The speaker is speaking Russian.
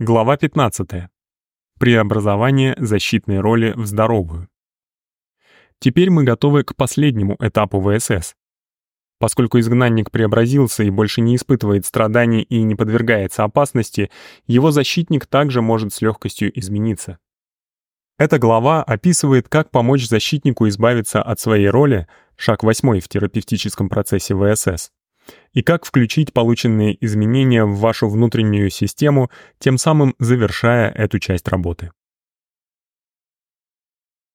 Глава 15. Преобразование защитной роли в здоровую. Теперь мы готовы к последнему этапу ВСС. Поскольку изгнанник преобразился и больше не испытывает страданий и не подвергается опасности, его защитник также может с легкостью измениться. Эта глава описывает, как помочь защитнику избавиться от своей роли, шаг 8 в терапевтическом процессе ВСС, и как включить полученные изменения в вашу внутреннюю систему, тем самым завершая эту часть работы.